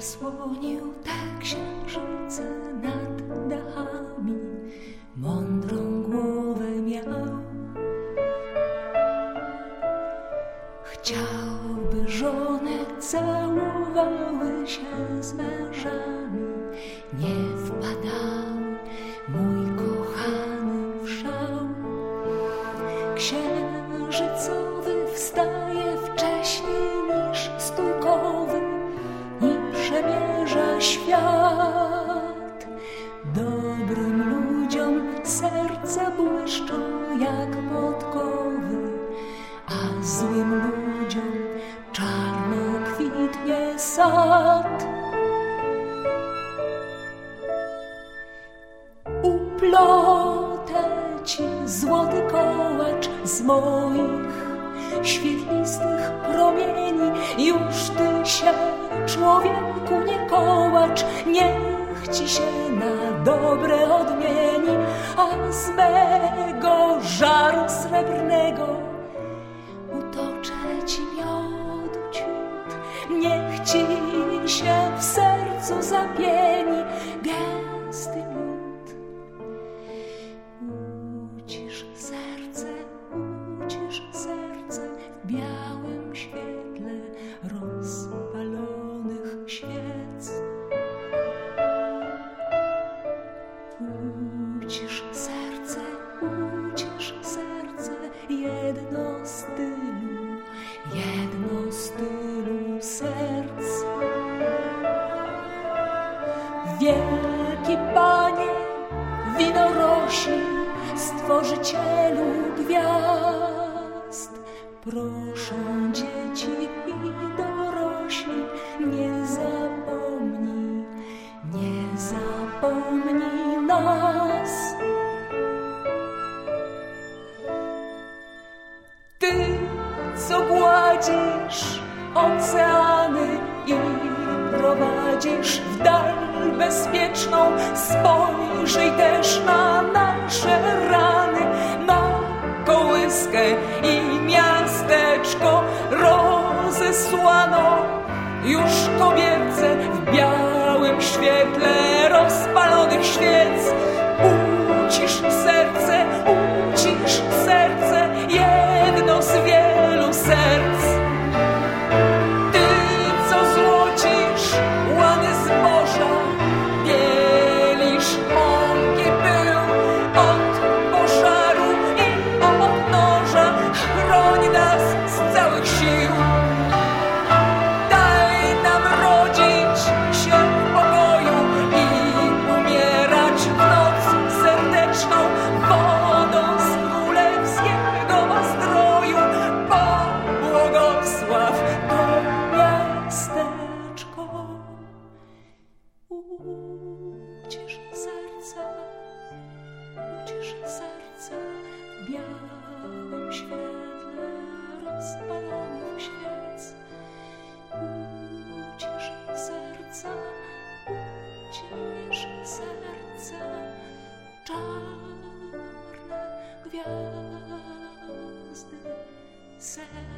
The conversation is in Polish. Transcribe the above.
Zasłonił tak księżyce nad dachami, mądrą głowę miał. Chciałby żonę całowały się z mężami, jak podkowy, a złym ludziom czarno kwitnie sad. Uplotę ci złoty kołacz z moich świetlistych promieni. Już ty się, człowieku, nie kołacz, niech ci się na dobre odmieni, z mego żaru srebrnego utoczę ci miodu ciut. Niech ci się w sercu zapieni gęsty miód. Ucisz serce, ucisz serce w białym świetle rozpalonych świec. Ucisz serce, ucisz serce, jedno z tylu, jedno z tylu serc. Wielki Panie, winorośli, Stworzycielu gwiazd, proszą dzieci i dorośli, nie zapomnij, nie zapomnij nas. Ty, co gładzisz oceany i prowadzisz w dal bezpieczną, spojrzyj też na nasze rany, na kołyskę i miasteczko rozesłano już kobiece w białym świetle rozpalonych ser. Białym świetle rozpalonych świec. Ucisz serca, ucisz serca, czarne gwiazdy serc.